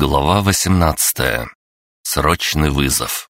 Глава 18. Срочный вызов.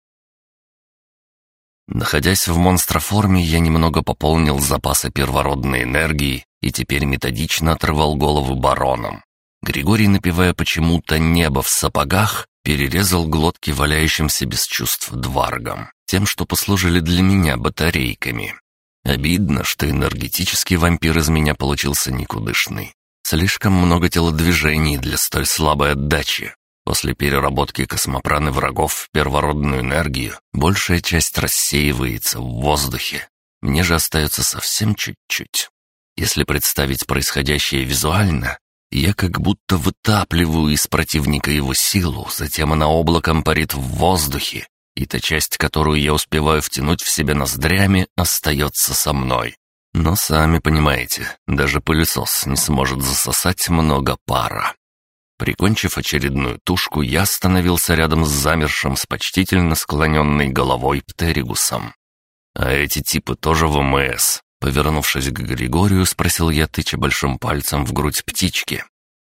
Находясь в монстроформе, я немного пополнил запасы первородной энергии и теперь методично отрывал головы баронам. Григорий, напевая почему-то «Небо в сапогах», перерезал глотки валяющимся без чувств дваргам, тем, что послужили для меня батарейками. Обидно, что энергетический вампир из меня получился никудышный. Слишком много телодвижений для столь слабой отдачи. После переработки космопраны врагов в первородную энергию большая часть рассеивается в воздухе. Мне же остается совсем чуть-чуть. Если представить происходящее визуально, я как будто вытапливаю из противника его силу, затем она облаком парит в воздухе, и та часть, которую я успеваю втянуть в себя ноздрями, остается со мной. Но сами понимаете, даже пылесос не сможет засосать много пара. Прикончив очередную тушку, я остановился рядом с замершим с почтительно склоненной головой Птеригусом. «А эти типы тоже ВМС?» Повернувшись к Григорию, спросил я, тыча большим пальцем в грудь птички.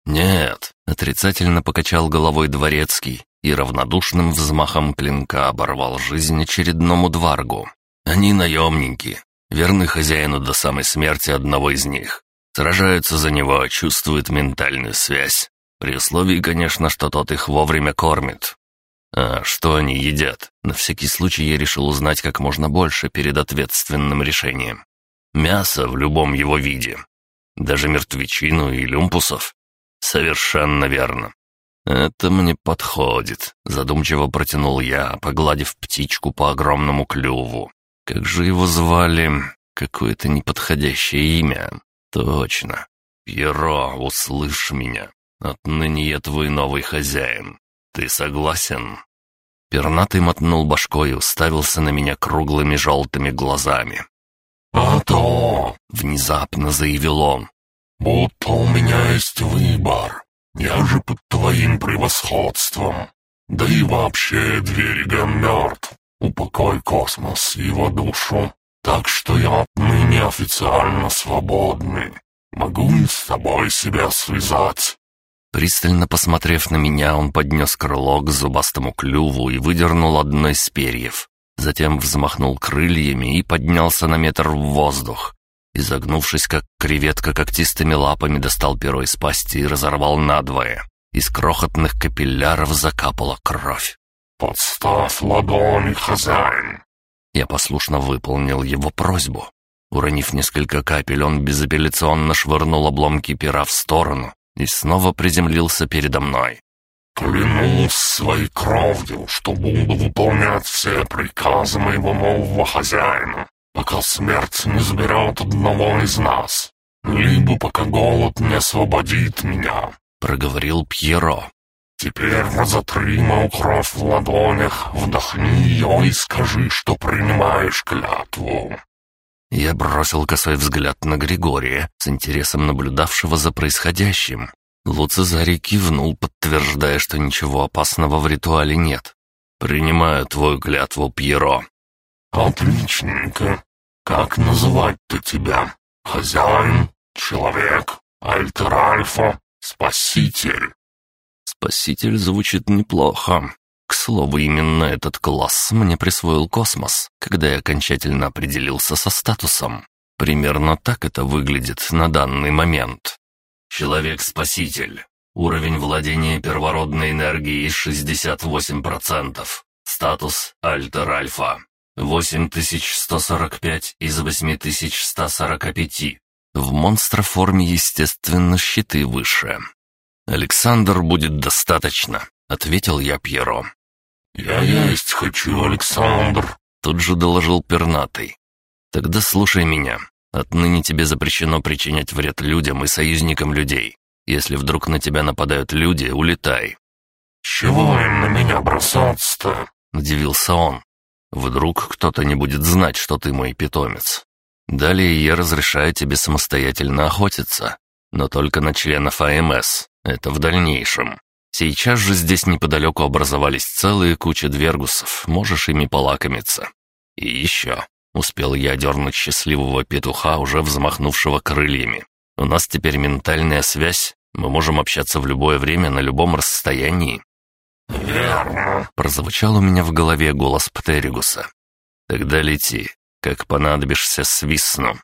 «Нет», — отрицательно покачал головой дворецкий и равнодушным взмахом клинка оборвал жизнь очередному дваргу. «Они наемники, верны хозяину до самой смерти одного из них. Сражаются за него, чувствуют ментальную связь. При условии, конечно, что тот их вовремя кормит. А что они едят? На всякий случай я решил узнать как можно больше перед ответственным решением. Мясо в любом его виде. Даже мертвечину и люмпусов. Совершенно верно. «Это мне подходит», — задумчиво протянул я, погладив птичку по огромному клюву. Как же его звали? Какое-то неподходящее имя. Точно. Пьеро, услышь меня. Отныне я твой новый хозяин. Ты согласен?» Пернатый мотнул башкой и уставился на меня круглыми желтыми глазами. «А то!» — внезапно заявил он. «Будто у меня есть выбор. Я же под твоим превосходством. Да и вообще двери мертв упокой космос и его душу, так что я отныне официально свободный. Могу и с тобой себя связать». Пристально посмотрев на меня, он поднес крыло к зубастому клюву и выдернул одно из перьев. Затем взмахнул крыльями и поднялся на метр в воздух. Изогнувшись, как креветка когтистыми лапами, достал перо из пасти и разорвал надвое. Из крохотных капилляров закапала кровь. «Подставь ладони, хозяин!» Я послушно выполнил его просьбу. Уронив несколько капель, он безапелляционно швырнул обломки пера в сторону и снова приземлился передо мной. «Клянусь своей кровью, что буду выполнять все приказы моего нового хозяина, пока смерть не заберет одного из нас, либо пока голод не освободит меня», — проговорил Пьеро. Теперь разотри мою кровь в ладонях, вдохни ее и скажи, что принимаешь клятву». Я бросил косой взгляд на Григория, с интересом наблюдавшего за происходящим. Луцезарий кивнул, подтверждая, что ничего опасного в ритуале нет. «Принимаю твою клятву, Пьеро». «Отличненько. Как называть-то тебя? Хозяин? Человек? Альтер-Альфа? Спаситель?» «Спаситель» звучит неплохо. К слову, именно этот класс мне присвоил космос, когда я окончательно определился со статусом. Примерно так это выглядит на данный момент. «Человек-спаситель. Уровень владения первородной энергией 68%. Статус «Альтер-Альфа». 8145 из 8145. В монстроформе, естественно, щиты выше. «Александр будет достаточно», — ответил я Пьеро. «Я есть хочу, Александр», — тут же доложил пернатый. «Тогда слушай меня. Отныне тебе запрещено причинять вред людям и союзникам людей. Если вдруг на тебя нападают люди, улетай». «Чего им на меня бросаться-то?» — удивился он. «Вдруг кто-то не будет знать, что ты мой питомец. Далее я разрешаю тебе самостоятельно охотиться, но только на членов АМС. Это в дальнейшем. Сейчас же здесь неподалеку образовались целые куча двергусов, можешь ими полакомиться. И еще. Успел я дернуть счастливого петуха, уже взмахнувшего крыльями. У нас теперь ментальная связь, мы можем общаться в любое время на любом расстоянии. «Верно», — прозвучал у меня в голове голос Птеригуса. «Тогда лети, как понадобишься, свистну.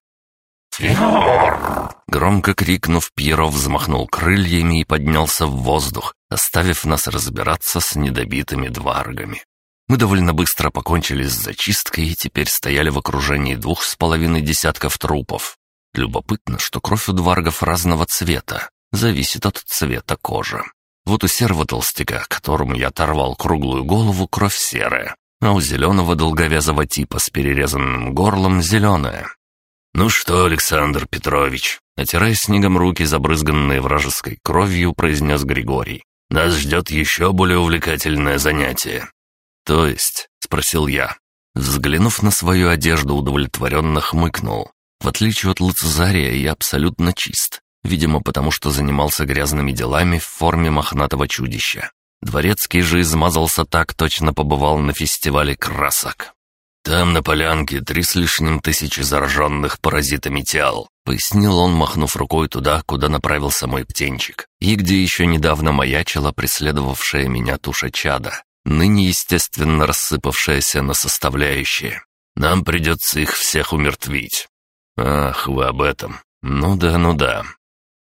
«Пьер!» Громко крикнув, Пьеро взмахнул крыльями и поднялся в воздух, оставив нас разбираться с недобитыми дваргами. Мы довольно быстро покончили с зачисткой и теперь стояли в окружении двух с половиной десятков трупов. Любопытно, что кровь у дваргов разного цвета, зависит от цвета кожи. Вот у серого толстяка, которому я оторвал круглую голову, кровь серая, а у зеленого долговязого типа с перерезанным горлом зеленая. «Ну что, Александр Петрович?» Натирая снегом руки, забрызганные вражеской кровью, произнес Григорий. «Нас ждет еще более увлекательное занятие». «То есть?» — спросил я. Взглянув на свою одежду, удовлетворенно хмыкнул. В отличие от Луцезария, я абсолютно чист. Видимо, потому что занимался грязными делами в форме мохнатого чудища. Дворецкий же измазался так, точно побывал на фестивале красок. «Там на полянке три с лишним тысячи зараженных паразитами тел», — пояснил он, махнув рукой туда, куда направился мой птенчик, и где еще недавно маячила преследовавшая меня туша чада, ныне, естественно, рассыпавшаяся на составляющие. «Нам придется их всех умертвить». «Ах, вы об этом. Ну да, ну да».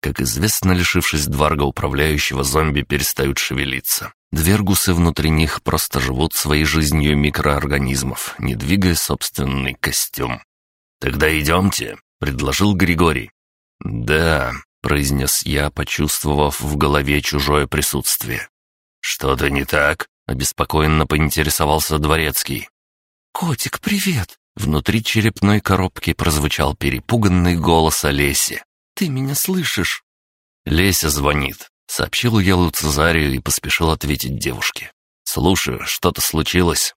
Как известно, лишившись дварга управляющего, зомби перестают шевелиться. Двергусы внутри них просто живут своей жизнью микроорганизмов, не двигая собственный костюм. «Тогда идемте», — предложил Григорий. «Да», — произнес я, почувствовав в голове чужое присутствие. «Что-то не так?» — обеспокоенно поинтересовался Дворецкий. «Котик, привет!» — внутри черепной коробки прозвучал перепуганный голос Олеси. «Ты меня слышишь?» «Леся звонит», Сообщил я Луцезарию и поспешил ответить девушке. Слушай, что что-то случилось?»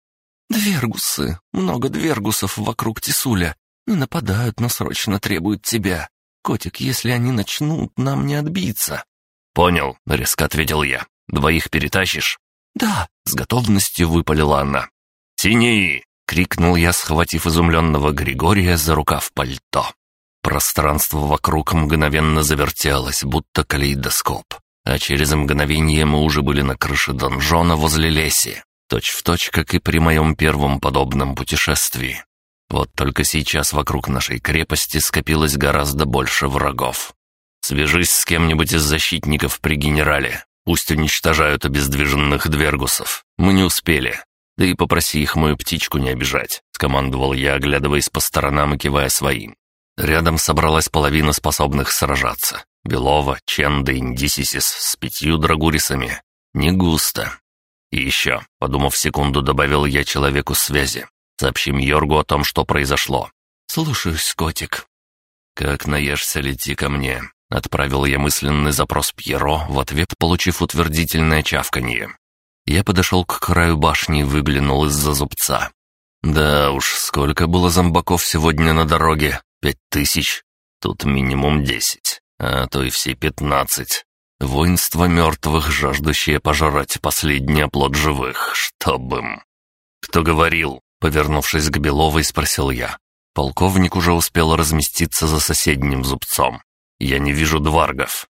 «Двергусы. Много двергусов вокруг Тисуля. Не нападают, но срочно требуют тебя. Котик, если они начнут, нам не отбиться». «Понял», — резко ответил я. «Двоих перетащишь?» «Да», — с готовностью выпалила она. «Тяни!» — крикнул я, схватив изумленного Григория за рукав пальто. Пространство вокруг мгновенно завертелось, будто калейдоскоп а через мгновение мы уже были на крыше донжона возле леси, точь в точь, как и при моем первом подобном путешествии. Вот только сейчас вокруг нашей крепости скопилось гораздо больше врагов. Свяжись с кем-нибудь из защитников при генерале. Пусть уничтожают обездвиженных двергусов. Мы не успели. Да и попроси их мою птичку не обижать», — скомандовал я, оглядываясь по сторонам и кивая своим. Рядом собралась половина способных сражаться. Белова, Ченда, Индисисис с пятью драгурисами. Не густо. И еще, подумав секунду, добавил я человеку связи. Сообщим Йоргу о том, что произошло. «Слушаюсь, котик». «Как наешься, лети ко мне», — отправил я мысленный запрос Пьеро, в ответ получив утвердительное чавканье. Я подошел к краю башни и выглянул из-за зубца. Да уж, сколько было зомбаков сегодня на дороге? Пять тысяч? Тут минимум десять а то и все пятнадцать. Воинство мертвых, жаждущее пожрать последний оплот живых, чтоб «Кто говорил?» — повернувшись к Беловой, спросил я. Полковник уже успел разместиться за соседним зубцом. «Я не вижу дваргов».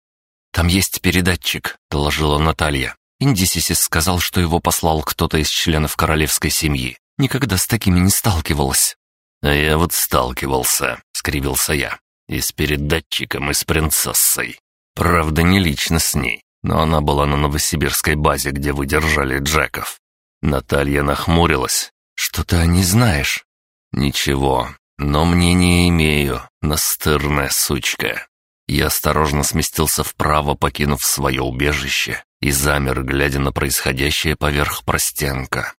«Там есть передатчик», — доложила Наталья. Индисисис сказал, что его послал кто-то из членов королевской семьи. Никогда с такими не сталкивалась. «А я вот сталкивался», — скривился я. И с передатчиком, и с принцессой. Правда, не лично с ней, но она была на новосибирской базе, где выдержали Джеков. Наталья нахмурилась. «Что ты о ней знаешь?» «Ничего, но мнение имею, настырная сучка». Я осторожно сместился вправо, покинув свое убежище, и замер, глядя на происходящее поверх простенка.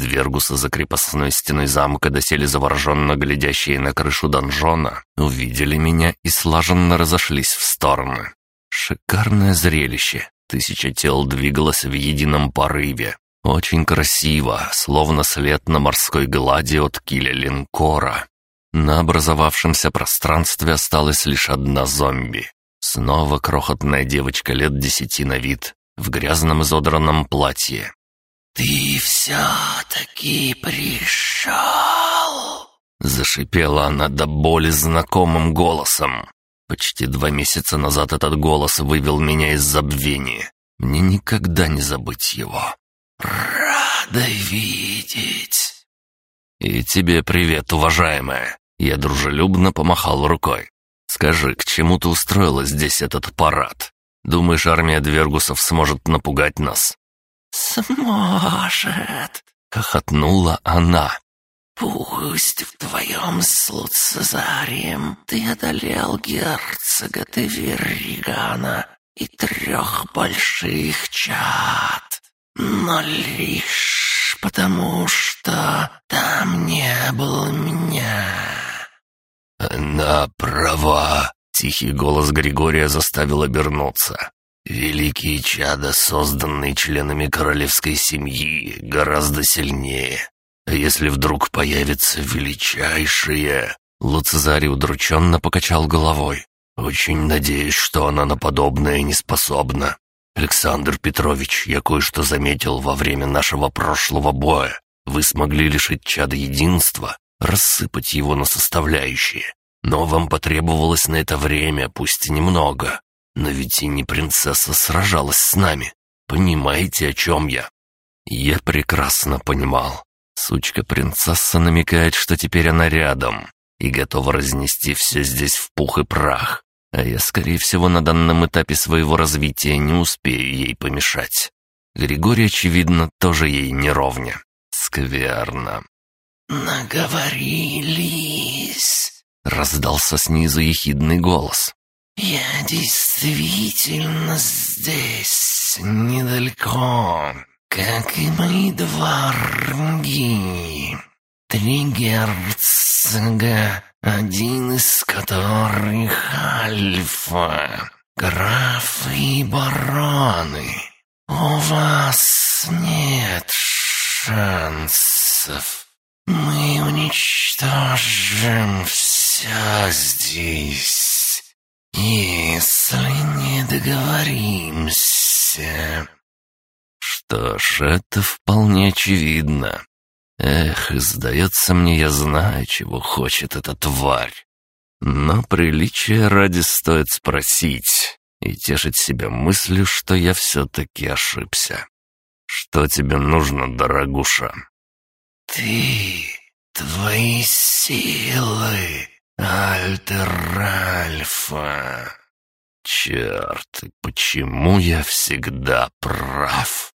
Двергуса за крепостной стеной замка, досели завороженно глядящие на крышу донжона, увидели меня и слаженно разошлись в стороны. Шикарное зрелище. Тысяча тел двигалось в едином порыве. Очень красиво, словно след на морской глади от киля линкора. На образовавшемся пространстве осталась лишь одна зомби. Снова крохотная девочка лет десяти на вид, в грязном изодранном платье. «Ты все-таки пришел!» Зашипела она до боли знакомым голосом. Почти два месяца назад этот голос вывел меня из забвения. Мне никогда не забыть его. «Рада видеть!» «И тебе привет, уважаемая!» Я дружелюбно помахал рукой. «Скажи, к чему ты устроила здесь этот парад? Думаешь, армия Двергусов сможет напугать нас? «Сможет!» — хохотнула она. «Пусть вдвоем с Луцезарием ты одолел герцога Теверигана и трех больших чад, но лишь потому, что там не было меня». «Она э, права!» — тихий голос Григория заставил обернуться. Великие чада, созданные членами королевской семьи, гораздо сильнее. А если вдруг появится величайшее...» Луцезарий удрученно покачал головой. «Очень надеюсь, что она на подобное не способна. Александр Петрович, я кое-что заметил во время нашего прошлого боя. Вы смогли лишить чада единства, рассыпать его на составляющие. Но вам потребовалось на это время, пусть и немного. Но ведь и не принцесса сражалась с нами. Понимаете, о чем я?» Я прекрасно понимал. Сучка-принцесса намекает, что теперь она рядом и готова разнести все здесь в пух и прах. А я, скорее всего, на данном этапе своего развития не успею ей помешать. Григорий, очевидно, тоже ей не ровня. Скверно. «Наговорились!» — раздался снизу ехидный голос. Я действительно здесь, недалеко, как и мои дварги. Три герцога, один из которых Альфа, графы и бароны. У вас нет шансов. Мы уничтожим все здесь. если не договоримся. Что ж, это вполне очевидно. Эх, Альтер Альфа. Черт, почему я всегда прав?